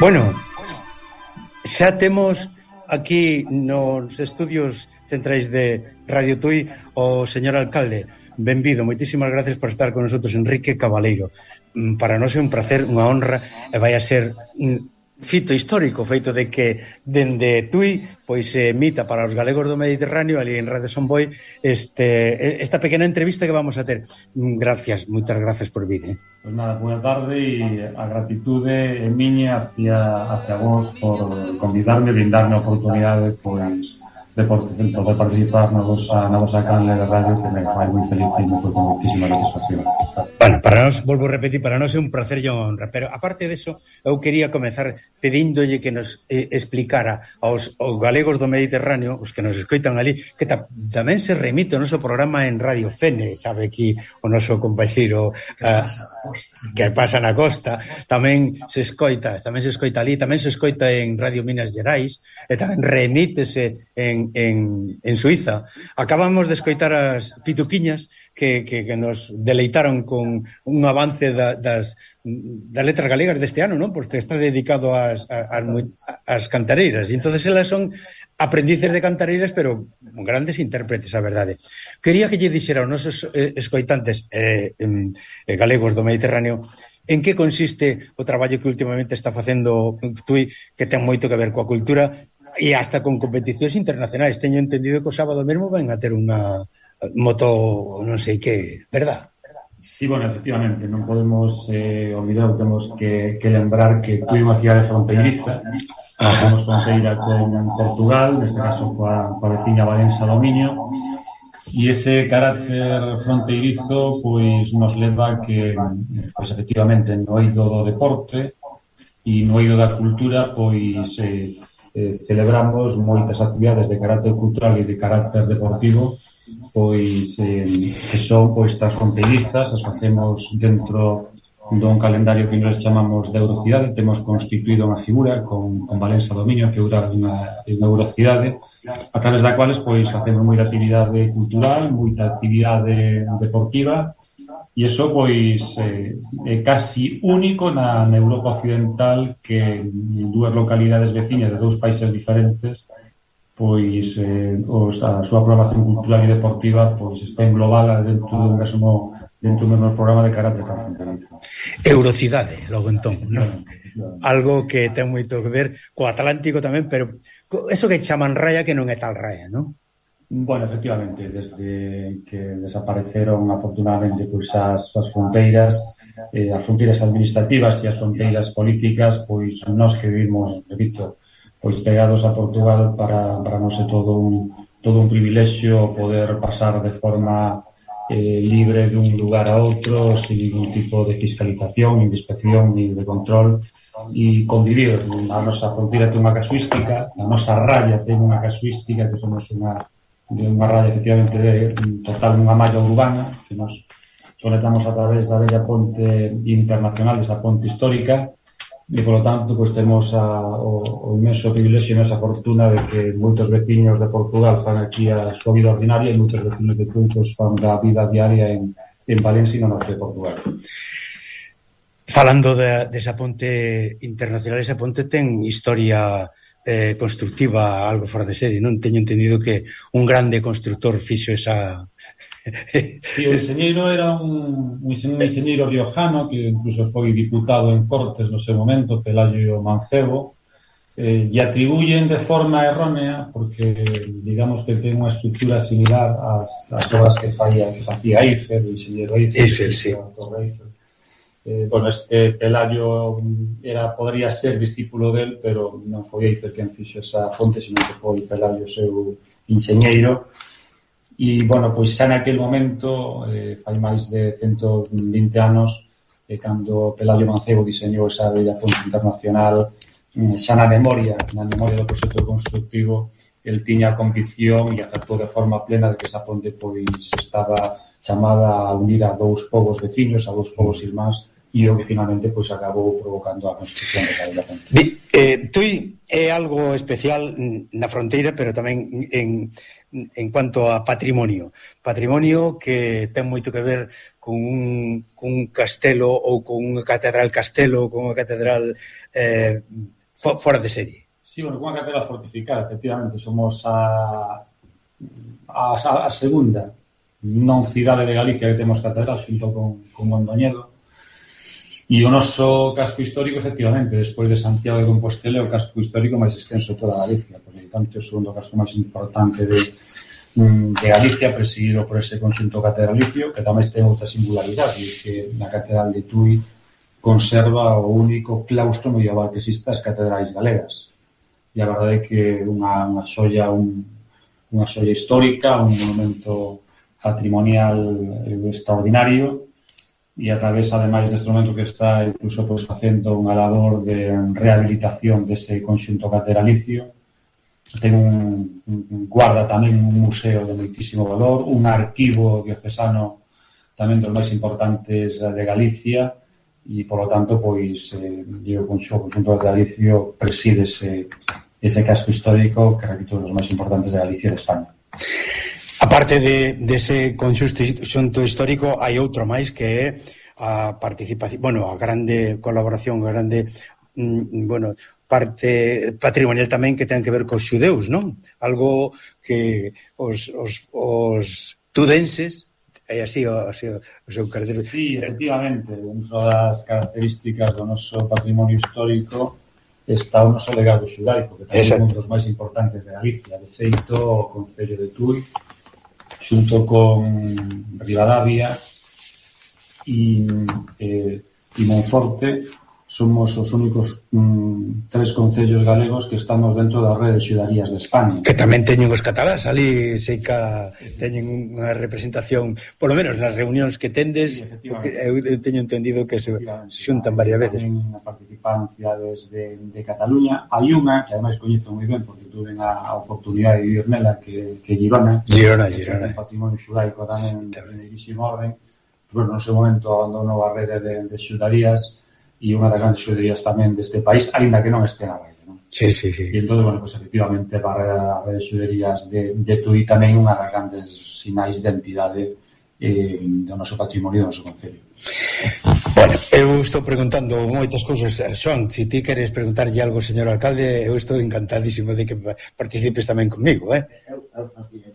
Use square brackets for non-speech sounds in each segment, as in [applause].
Bueno, xa temos aquí nos estudios centrais de Radio Tui o señor alcalde. Benvido, moitísimas gracias por estar con nosotros, Enrique Cabaleiro. Mm, para nós é un placer, unha honra, e vai a ser mm, fito histórico, feito de que dende Tui pois se emita para os galegos do Mediterráneo ali en Radio Somboy este esta pequena entrevista que vamos a ter. Gracias, moitas gracias por vir, eh. Pois pues nada, boa tarde e a gratitude é miña hacia hacia vos por convidarme e brindarme a oportunidade pois depois de poder participar na vosa, na vosa canle de radio que me fai moi feliz e me produce moitísima satisfacción. Bueno, para nós, volvo a repetir, para nós é un placer e unha honra, pero aparte deso, eu quería comenzar pedíndolle que nos eh, explicara aos, aos galegos do Mediterráneo, os que nos escoitan ali, que ta, tamén se remite o noso programa en Radio Fene, sabe aquí o noso compañeiro uh, que pasa na costa, tamén se escoita, tamén se escoita ali, tamén se escoita en Radio Minas Gerais, e tamén remítese en en, en, Suiza. Acabamos de escoitar as pituquiñas que, que, que nos deleitaron con un avance da, das, das letras galegas deste ano, non? Porque está dedicado ás, ás, ás cantareiras. E entonces elas son aprendices de cantareiras, pero grandes intérpretes, a verdade. Quería que lle dixera aos nosos eh, escoitantes eh, eh, galegos do Mediterráneo en que consiste o traballo que últimamente está facendo Tui, que ten moito que ver coa cultura, E hasta con competicións internacionais. Teño entendido que o sábado mesmo ven a ter unha eh, moto, non sei que, verdad? Sí, bueno, efectivamente, non podemos eh, olvidar, temos que, que lembrar que foi unha cidade fronteiriza, temos fronteira con Portugal, neste caso coa, coa veciña Valença Dominio, E ese carácter fronteirizo pois nos leva que pois efectivamente no eido do deporte e no eido da cultura pois eh, eh, celebramos moitas actividades de carácter cultural e de carácter deportivo pois eh, que son pois estas fronterizas, as facemos dentro dun calendario que nos chamamos de Eurocidade, temos constituído unha figura con, con Valença Dominio, que é unha, unha Eurocidade, a través da cuales pois facemos moita actividade cultural, moita actividade deportiva, E iso, pois, eh, é casi único na, na Europa Occidental que dúas localidades veciñas de dous países diferentes pois eh, os, a súa programación cultural e deportiva pois está englobada dentro do mesmo dentro do mesmo programa de carácter transfronterizo. Eurocidade, logo entón, non? Algo que ten moito que ver co Atlántico tamén, pero eso que chaman raya que non é tal raya, non? Bueno, efectivamente, desde que desapareceron afortunadamente pois as, as fronteiras, eh, as fronteiras administrativas e as fronteiras políticas, pois nós que vivimos, repito, pois pegados a Portugal para, para nos é todo un, todo un privilexio poder pasar de forma eh, libre de un lugar a outro sin ningún tipo de fiscalización, nin de inspección, nin de control e convivir. A nosa frontera ten unha casuística, a nosa raya ten unha casuística que somos unha de unha raya efectivamente de total unha malla urbana que nos conectamos a través da bella ponte internacional, desa ponte histórica, e, polo tanto, pois, temos a, o, o inmenso privilexio e a fortuna de que moitos veciños de Portugal fan aquí a súa vida ordinaria e moitos veciños de Puntos fan da vida diaria en, en Valencia e no norte de Portugal. Falando de, desa ponte internacional, esa ponte ten historia eh, constructiva algo fora de serie, non? Teño entendido que un grande constructor fixo esa... [laughs] sí, o enxeñeiro era un, un enxeñeiro riojano que incluso foi diputado en Cortes no seu momento, Pelayo Mancebo, eh, e atribuyen de forma errónea porque digamos que ten unha estructura similar ás, ás obras que que facía Eiffel, o enxeñeiro Eiffel, Eiffel sí. Eiffel, Eh, bueno, este Pelayo era, podría ser discípulo del, pero non foi Eiffel quen fixo esa fonte, sino que foi Pelayo seu enxeñeiro. E, bueno, pois xa naquel momento, eh, fai máis de 120 anos, eh, cando Pelayo Mancebo diseñou esa bella fonte internacional, eh, xa na memoria, na memoria do proxecto constructivo, el tiña a convicción e acertou de forma plena de que esa ponte pois estaba chamada a unir a dous povos veciños, a dous povos irmáns, e o que finalmente pois acabou provocando a construción da Ponte. eh, Tui é eh, algo especial na fronteira, pero tamén en, en cuanto a patrimonio. Patrimonio que ten moito que ver con un, con un castelo ou con unha catedral castelo, con unha catedral eh, for, fora de serie. Sí, bueno, con unha catedral fortificada, efectivamente. Somos a, a, a segunda non cidade de Galicia que temos catedral xunto con, con Mondoñedo E o noso casco histórico, efectivamente, despois de Santiago de Compostela, é o casco histórico máis extenso de toda Galicia. Por tanto, é o segundo casco máis importante de, mm, de Galicia, presidido por ese conxunto catedralicio, que tamén ten outra singularidade, que na Catedral de Tui conserva o único claustro medieval que existe as catedrais galegas. E a verdade é que unha, unha xoia, un, unha xoia histórica, un monumento patrimonial eh, extraordinario, e através, ademais, deste momento que está incluso pois, facendo unha labor de rehabilitación dese conxunto cateralicio. Ten un, un guarda tamén un museo de moitísimo valor, un arquivo diocesano tamén dos máis importantes de Galicia e, polo tanto, pois, eh, o conxunto cateralicio preside ese, ese casco histórico que, repito, dos máis importantes de Galicia e de España. Aparte de, dese conxunto histórico, hai outro máis que é a participación, bueno, a grande colaboración, a grande, mm, bueno, parte patrimonial tamén que ten que ver cos xudeus, non? Algo que os, os, os tudenses é así o, así o, o seu carácter. Sí, efectivamente, dentro das características do noso patrimonio histórico está o noso legado xudaico, que tamén é un dos máis importantes de Galicia. De feito, o Concello de Tui xunto con Ribadavia e, eh, e Monforte somos os únicos mm, tres concellos galegos que estamos dentro da rede de xudarías de España. Que tamén teñen os catalás, ali sei que teñen unha representación, polo menos nas reunións que tendes, sí, eu teño entendido que se xuntan varias veces. Tamén participan cidades de, de Cataluña. Hai unha, que ademais coñezo moi ben, porque tuve a, a oportunidade de vivir nela, que, que Girona. Girona, que Girona. Un patrimonio xudaico tamén, sí, tamén. en orden. Bueno, no seu momento abandonou a rede de, de xudarías, e unha das grandes xoderías tamén deste país, aínda que non este na rede. Non? Sí, sí, sí. E entón, bueno, pues, efectivamente, para a rede de xuderías de, de Tui tamén unha das grandes sinais de entidade eh, do noso patrimonio do noso concello. Bueno, eu estou preguntando moitas cousas, Xoan, se ti queres preguntarlle algo, señor alcalde, eu estou encantadísimo de que participes tamén comigo, eh? Eu, eu facía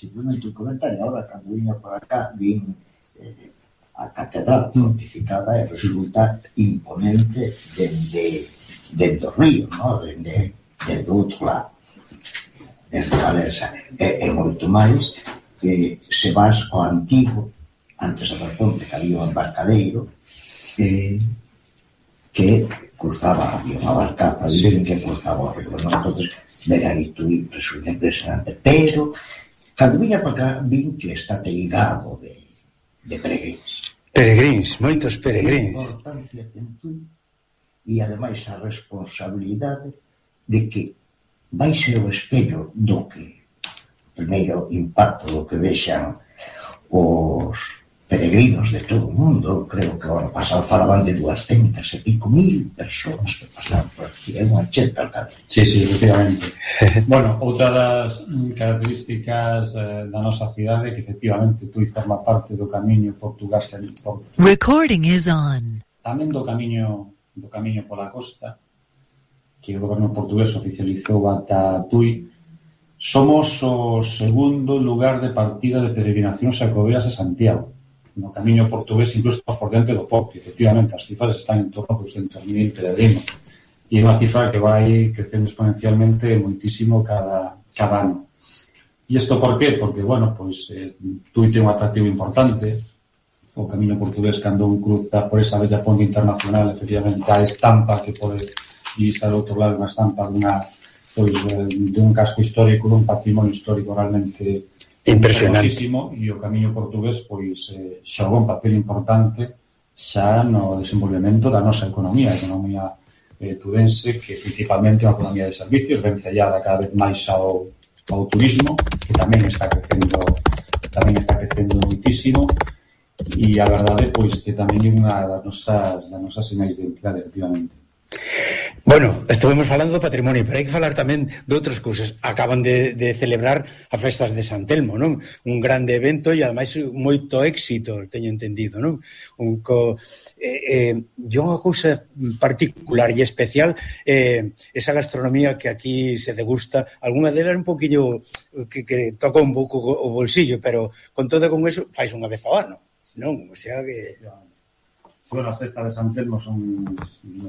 simplemente un comentario, ahora cando vino para acá, vin eh, a catedral mm. fortificada e resulta imponente dende, dende o río, no? dende, dende outro lado dende Valesa. e, e moito máis que se vas ao antigo antes da ponte que había o embarcadeiro que, que cruzaba había unha barcaza sí. que cruzaba o río no? entonces ver aí tú impresión impresionante pero cando viña para cá vin que está teigado de, de peregrinos. Peregrins, moitos peregrins. A importancia ten tú e ademais a responsabilidade de que vai ser o espello do que primeiro impacto do que vexan os peregrinos de todo o mundo, creo que o ano pasado falaban de 200 e pico mil persoas que pasaron por aquí, é unha cheta alcance. Sí, sí, efectivamente. [laughs] bueno, outra das mm, características eh, da nosa cidade que efectivamente tú forma parte do camiño portugués Portugal. Recording is on. Tamén do camiño do camiño pola costa que o goberno portugués oficializou ata Tui Somos o segundo lugar de partida de peregrinacións xacobeas a Santiago no camiño portugués incluso estamos por dentro do POP, efectivamente as cifras están en torno a 200.000 peregrinos e é unha cifra que vai crecendo exponencialmente moitísimo cada, cada ano. E isto por qué? Porque, bueno, pois, eh, Tui ten un atractivo importante, o camiño portugués cando un cruza por esa bella ponte internacional, efectivamente, a estampa que pode divisar ao outro lado, unha estampa dunha pois, eh, de un casco histórico, dun patrimonio histórico realmente Impresionante. E o camiño portugués pois eh, xogou un papel importante xa no desenvolvemento da nosa economía, a economía eh, tudense, que principalmente é unha economía de servicios, vencellada cada vez máis ao, ao turismo, que tamén está crecendo tamén está crecendo muitísimo, e a verdade pois que tamén é unha das nosas, das nosas sinais de identidade, efectivamente. Bueno, estuvemos falando do patrimonio, pero hai que falar tamén de outras cousas. Acaban de, de celebrar a festas de San Telmo, non? Un grande evento e, ademais, moito éxito, teño entendido, non? Un co... Eh, eh, yo unha cousa particular e especial eh, esa gastronomía que aquí se degusta, alguna delas un poquillo eh, que, que toca un pouco o bolsillo, pero con todo con eso fais unha vez ao ano, non? O sea que... Bueno, a festa de San Telmo son,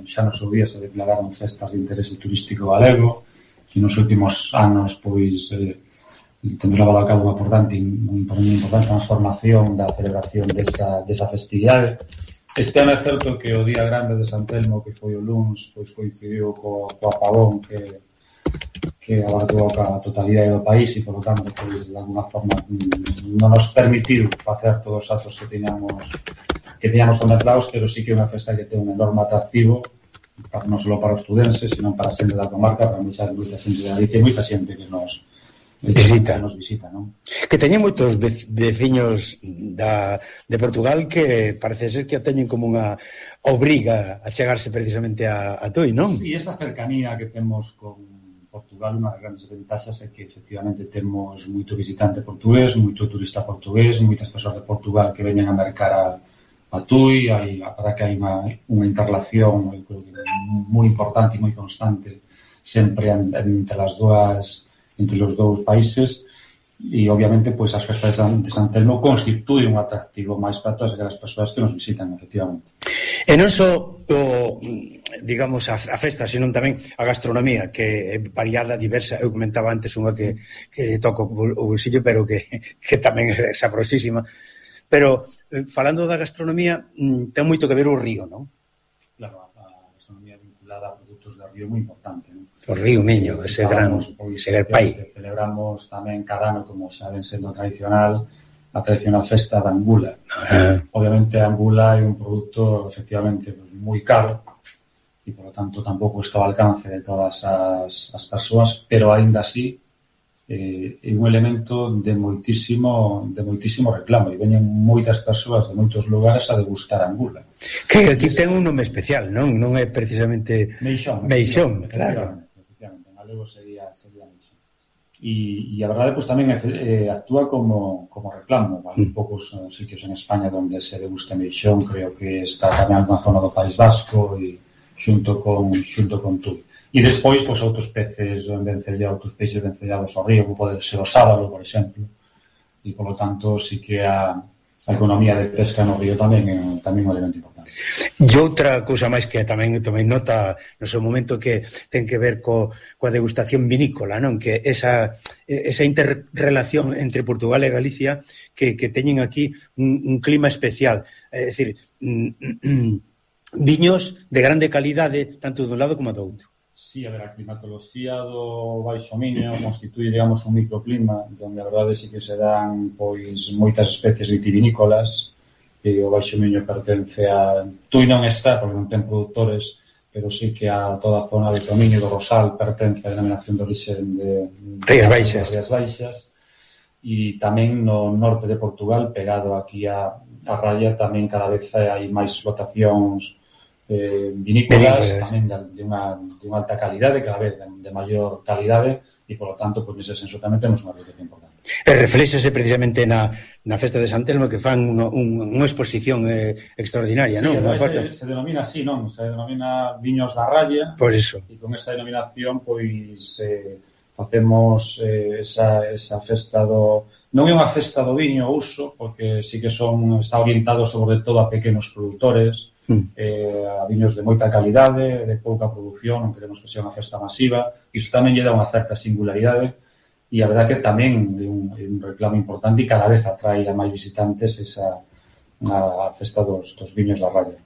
xa nos seu día se declararon festas de interese turístico galego, que nos últimos anos, pois, eh, temos levado a cabo unha importante, unha importante transformación da celebración desa, desa festividade. Este ano é certo que o día grande de San Telmo, que foi o Luns, pois coincidiu co, co apagón que, que abarcou a totalidade do país e, por lo tanto, pois, de alguna forma mm, non nos permitiu facer todos os actos que teñamos que teñamos contemplados, pero sí que é unha festa que ten un enorme atractivo para, non só para os estudenses, senón para a xente da comarca, para moita, moita xente da Galicia e moita xente que nos visita, que nos visita, non? Que teñen moitos veciños da, de Portugal que parece ser que a teñen como unha obriga a chegarse precisamente a, a toi, non? Si, sí, esa cercanía que temos con Portugal unha das grandes ventaxas é que efectivamente temos moito visitante portugués, moito turista portugués, moitas persoas de Portugal que veñen a mercar a, a Tui, hai, a verdad que hai unha, unha interrelación eu creo que moi importante e moi constante sempre entre as dúas entre os dous países e obviamente pois as festas de San Telmo constituen un atractivo máis para todas aquelas persoas que nos visitan efectivamente. E non só o digamos a, a festa, senón tamén a gastronomía que é variada, diversa. Eu comentaba antes unha que que toco o bolsillo, pero que que tamén é sabrosísima. Pero eh, falando da gastronomía, mm, ten moito que ver o río, non? Claro, a gastronomía vinculada a produtos do río é moi importante O río Miño, ese gran, ese gran pai. Celebramos tamén cada ano, como saben sendo tradicional, a tradicional festa da Angula. Ah. Obviamente a Angula é un produto efectivamente moi caro, e polo tanto tampouco está ao alcance de todas as, as persoas, pero aínda así eh, é un elemento de moitísimo de moitísimo reclamo e veñen moitas persoas de moitos lugares a degustar angula. Que aquí ten un nome especial, non? Non é precisamente meixón, meixón, meixón claro galego sería, sería iso. E, e a verdade, pois, tamén eh, actúa como, como reclamo. Vale? Mm. Poucos eh, sitios en España onde se degusta meixón, creo que está tamén alguna zona do País Vasco e xunto con, xunto con Tui. E despois, pois, outros peces vencellados, outros peixes vencellados ao río, como pode ser o sábado, por exemplo, e, polo tanto, sí que a, a economía de pesca no río tamén é tamén un elemento importante. E outra cousa máis que tamén tomei nota no seu momento que ten que ver co, coa degustación vinícola, non? Que esa, esa interrelación entre Portugal e Galicia que, que teñen aquí un, un clima especial. É dicir, mm, [clears throat] viños de grande calidade tanto dun lado como do outro. Sí, a ver, a climatoloxía do Baixo Miño [coughs] constituí, digamos, un microclima onde a verdade sí que se dan pois moitas especies vitivinícolas e o Baixo Miño pertence a... Tui non está, porque non ten produtores, pero sí que a toda a zona de Tomiño e do Rosal pertence a denominación de origen de... Rías Baixas. Rías Baixas. E tamén no norte de Portugal, pegado aquí a, a raya, tamén cada vez hai máis explotacións eh, vinícolas tamén de, de, unha, de unha alta calidade, cada vez de, de maior calidade, e, polo tanto, pois, nese senso tamén temos unha riqueza importante. E reflexase precisamente na, na festa de San Telmo que fan unha, un, unha exposición eh, extraordinaria, sí, non? Se, eh, se denomina así, non? Se denomina Viños da Raya. Por eso. E con esa denominación, pois, eh, facemos eh, esa, esa festa do... Non é unha festa do viño uso, porque sí que son, está orientado sobre todo a pequenos produtores, Mm. Eh, a viños de moita calidade, de pouca produción, non queremos que sea unha festa masiva. Iso tamén lle dá unha certa singularidade e a verdade que tamén é un, é un reclamo importante e cada vez atrae a máis visitantes esa a, a festa dos, dos viños da Raya.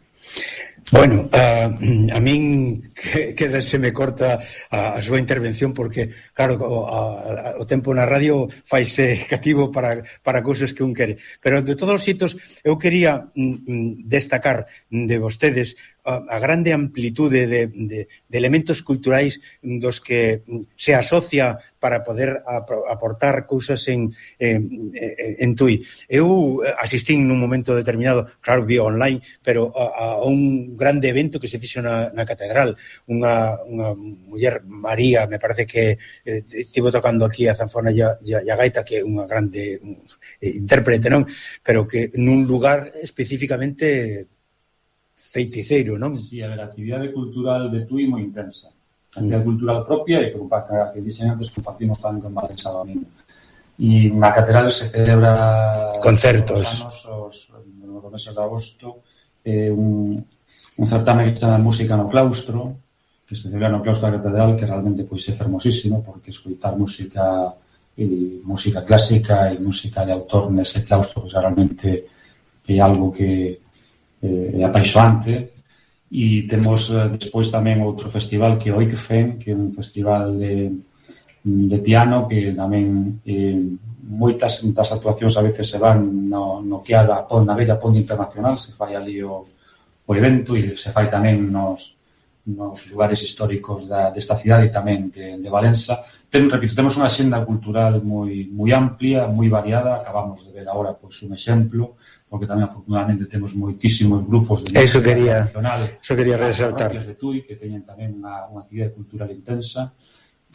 Bueno, a, a min quédaseme corta a, a súa intervención porque, claro, o, a, o tempo na radio faise [laughs] cativo para, para cousas que un quere. Pero de todos os hitos, eu quería mm, mm destacar de vostedes a, a grande amplitude de, de, de elementos culturais dos que mm, se asocia para poder aportar cousas en, en, en Tui. Eu asistín nun momento determinado, claro, vía online, pero a, a un grande evento que se fixo na, na catedral. Unha, unha muller, María, me parece que eh, estivo tocando aquí a zanfona e a, e a gaita, que é unha grande un, eh, intérprete, non? Pero que nun lugar especificamente feiticeiro, non? Sí, a ver, a actividade cultural de Tui moi intensa. A mm. actividade mm. cultural propia e que, que dixen antes compartimos tamén con Valencia Domingo. E na catedral se celebra concertos os, anos, os, nos meses de agosto eh, un, un certame que se chama Música no Claustro, que se celebra no Claustro da Catedral, que realmente pois é fermosísimo, porque escoitar música e música clásica e música de autor nese claustro pois, realmente é algo que eh, é apaixoante. e temos eh, despois tamén outro festival que é o ICFEN, que é un festival de, de piano que tamén eh, moitas das actuacións a veces se van no, no que a da Pon, na Bella Ponte Internacional, se fai ali o, o evento e se fai tamén nos, nos lugares históricos da, desta cidade e tamén de, de Valença. Ten, repito, temos unha xenda cultural moi moi amplia, moi variada, acabamos de ver agora pois, un exemplo, porque tamén afortunadamente temos moitísimos grupos de Eso quería, eso quería resaltar. De Tui, que teñen tamén unha, unha actividade cultural intensa.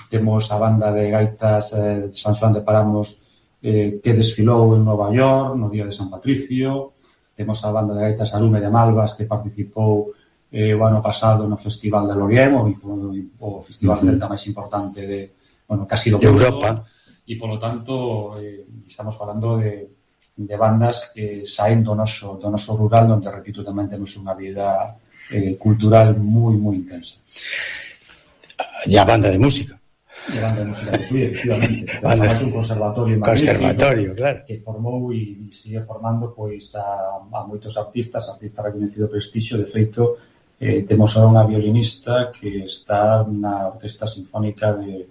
Temos a banda de gaitas eh, de San Xoán de Paramos eh, que desfilou en Nova York no día de San Patricio, temos a banda de gaitas Arume de Malvas que participou eh, o ano pasado no Festival de Loriem, o, o festival uh -huh. celta máis importante de, bueno, casi do de Europa. E, polo tanto, eh, estamos falando de, de bandas que saen do noso, do noso rural, onde, repito, tamén temos unha vida eh, cultural moi, moi intensa. E a banda de música de banda de música de Tui, efectivamente. Vale. Además, un conservatorio un conservatorio, claro. Que formou e sigue formando pois a, a moitos artistas, artistas reconhecido prestixio, de feito, eh, temos ahora unha violinista que está na Orquesta Sinfónica de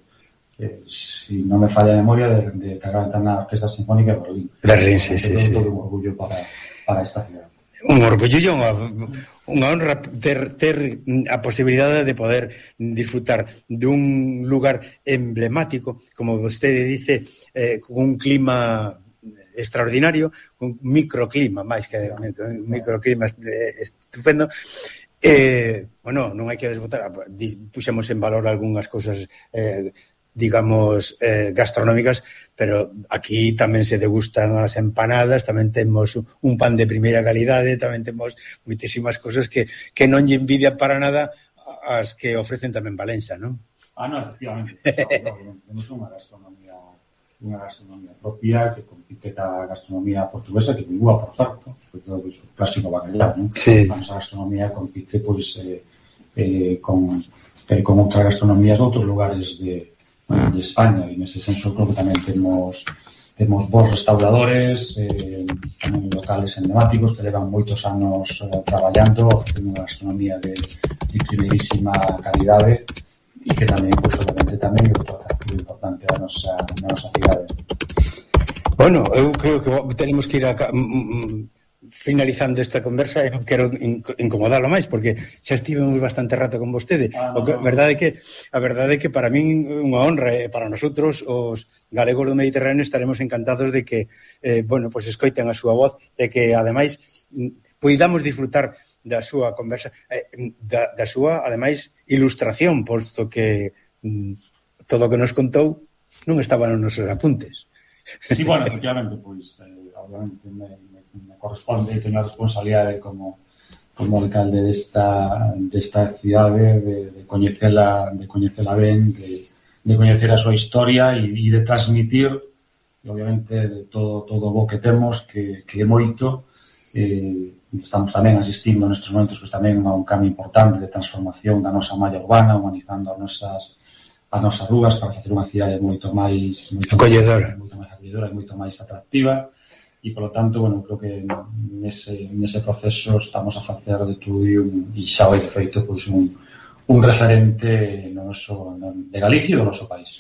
que, si non me falla a memoria, de, de que agora está na Orquesta Sinfónica de Berlín. Berlín, sí, sí, sí. Todo un orgullo para, para esta ciudad. Un orgullo e unha unha honra ter, ter a posibilidade de poder disfrutar dun lugar emblemático, como vostede dice, eh, con un clima extraordinario, un microclima, máis que un microclima eh, estupendo, eh, bueno, non hai que desbotar, ah, puxemos en valor algunhas cousas eh, digamos, eh, gastronómicas, pero aquí tamén se degustan as empanadas, tamén temos un pan de primeira calidade, tamén temos moitísimas cousas que, que non lle envidia para nada as que ofrecen tamén Valença, non? Ah, non, efectivamente. Temos unha gastronomía unha gastronomía propia que compite ca gastronomía portuguesa que vingua, por certo, sobre todo pois, o clásico bacalhau, non? Sí. A nosa gastronomía compite pois eh, eh, con, eh, con outras gastronomías de outros lugares de, de España e nese senso creo que tamén temos temos bons restauradores eh, tamén locales emblemáticos que levan moitos anos eh, traballando ofrecendo unha gastronomía de, de primeirísima calidade e que tamén, pois, pues, obviamente, tamén é outro atractivo importante da nosa, da nosa cidade. Bueno, eu creo que tenemos que ir a, mm, mm, mm, finalizando esta conversa e non quero incomodalo máis porque xa estivemos bastante rato con vostede. Ah, o que, verdade que a verdade é que para min unha honra e para nosotros os galegos do Mediterráneo estaremos encantados de que eh, bueno, pois pues escoiten a súa voz e que ademais mm, poidamos disfrutar da súa conversa eh, da, da súa ademais ilustración, posto que mm, todo o que nos contou non estaba nos nosos apuntes. Sí, bueno, efectivamente, pois pues, eh, obviamente me corresponde e teño a responsabilidade como como alcalde desta, desta cidade de, de coñecela de coñecela ben de, de coñecer a súa historia e, e de transmitir e obviamente de todo todo o bo que temos que, que é moito eh, estamos tamén asistindo nestes momentos pues, tamén a un cambio importante de transformación da nosa malla urbana humanizando as nosas as nosas rúas para facer unha cidade moito máis moito, Acolledora. moito máis acolledora e moito máis atractiva e polo tanto, bueno, creo que nese, nese proceso estamos a facer de tú e, un, e xa vai de feito pois un, un referente no noso, de Galicia e do noso país.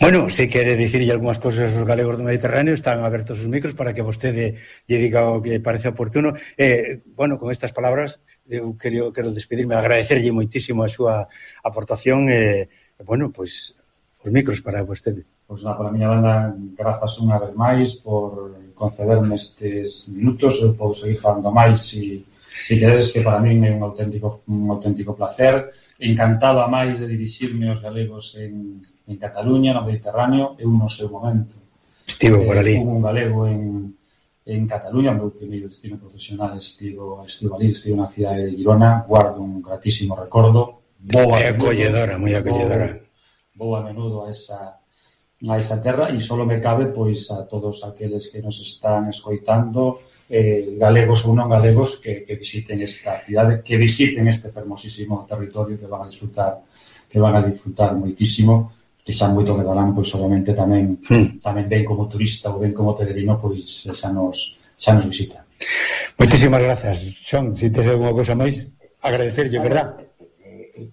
Bueno, se quere dicirlle algunhas cousas aos galegos do Mediterráneo, están abertos os micros para que vostede lle diga o que parece oportuno. Eh, bueno, con estas palabras, eu quero, quero despedirme, agradecerlle moitísimo a súa aportación e, eh, bueno, pois, os micros para vostede. Pois, na, pola miña banda, grazas unha vez máis por concederme estes minutos. Eu podo seguir falando máis se, se queredes que para min é un auténtico, un auténtico placer. Encantado a máis de dirixirme aos galegos en, en Cataluña, no Mediterráneo. Eu no seu momento Estivo por eh, ali. Eh, un galego en, en Cataluña, o meu primeiro destino profesional estivo, estivo ali, estivo na cidade de Girona, guardo un gratísimo recordo. Boa é acolledora, moi acolledora. Vou, vou a menudo a esa, a esa terra e só me cabe pois a todos aqueles que nos están escoitando eh, galegos ou non galegos que, que visiten esta cidade, que visiten este fermosísimo territorio que van a disfrutar que van a disfrutar moitísimo que xa moito que darán pois obviamente tamén sí. tamén ven como turista ou ven como peregrino pois xa nos, xa nos visita Moitísimas grazas, Xon, se si tes alguma cousa máis agradecerlle, verdad?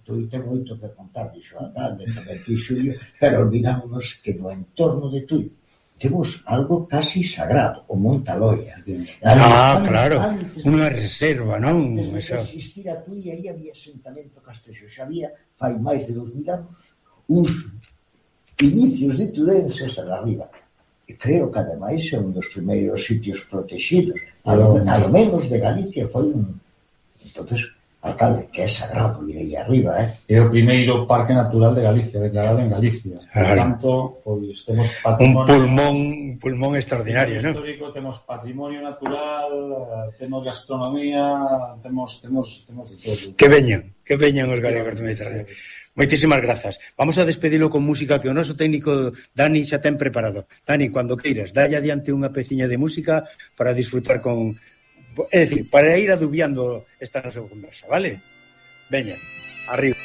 Twitter moito que contar, dixo a tal, que xulio, pero olvidámonos que no entorno de Tui temos algo casi sagrado, o Montaloia. Ah, antes, claro, unha reserva, non? Antes de existir a Tui, aí había asentamento castrexo, xa había, fai máis de 2000 anos, uns inicios de Tudenses a arriba. E creo que ademais é un dos primeiros sitios protegidos, a lo, a lo menos de Galicia foi un... Entonces, Alcalde, que é sagrado, direi arriba, eh? É o primeiro parque natural de Galicia, declarado en Galicia. Claro. Por tanto, pois, temos patrimonio... Un pulmón, un pulmón extraordinario, non? Histórico, ¿no? temos patrimonio natural, temos gastronomía, temos, temos, temos de todo. Que veñan, que veñan os galegos do Mediterráneo. Moitísimas grazas. Vamos a despedilo con música que o noso técnico Dani xa ten preparado. Dani, cando queiras, dalle adiante unha peciña de música para disfrutar con É dicir, para ir adubiando esta nosa conversa, vale? Veña, arriba.